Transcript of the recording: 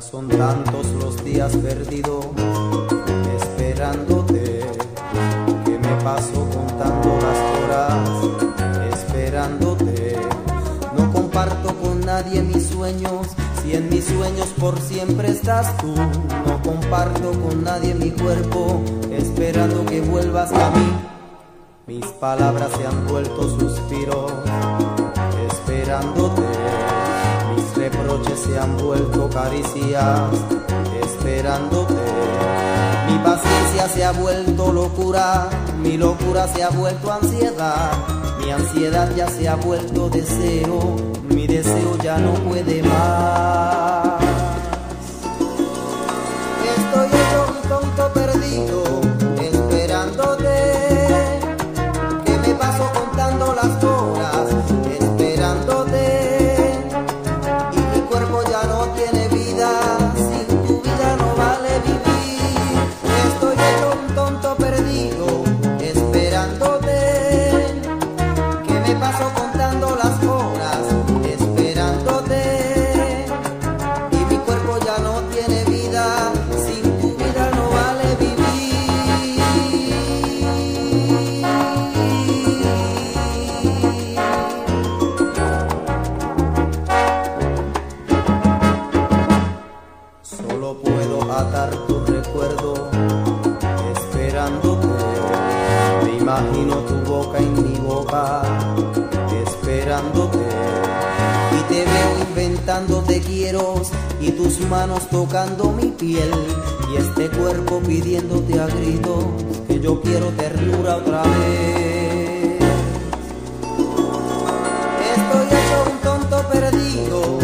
son tantos los días perdidos esperándote, que me paso contando las horas esperándote. No comparto con nadie mis sueños, si en mis sueños por siempre estás tú. No comparto con nadie mi cuerpo, esperando que vuelvas a mí. Mis palabras se han vuelto suspiros, esperándote se han vuelto caricias, esperándote. Mi paciencia se ha vuelto locura, mi locura se ha vuelto ansiedad, mi ansiedad ya se ha vuelto deseo, mi deseo ya no puede más. Imagino tu boca en mi boca, esperándote. Y te veo inventando te quiero y tus manos tocando mi piel y este cuerpo pidiéndote a gritos que yo quiero ternura otra vez. Estoy hecho un tonto perdido.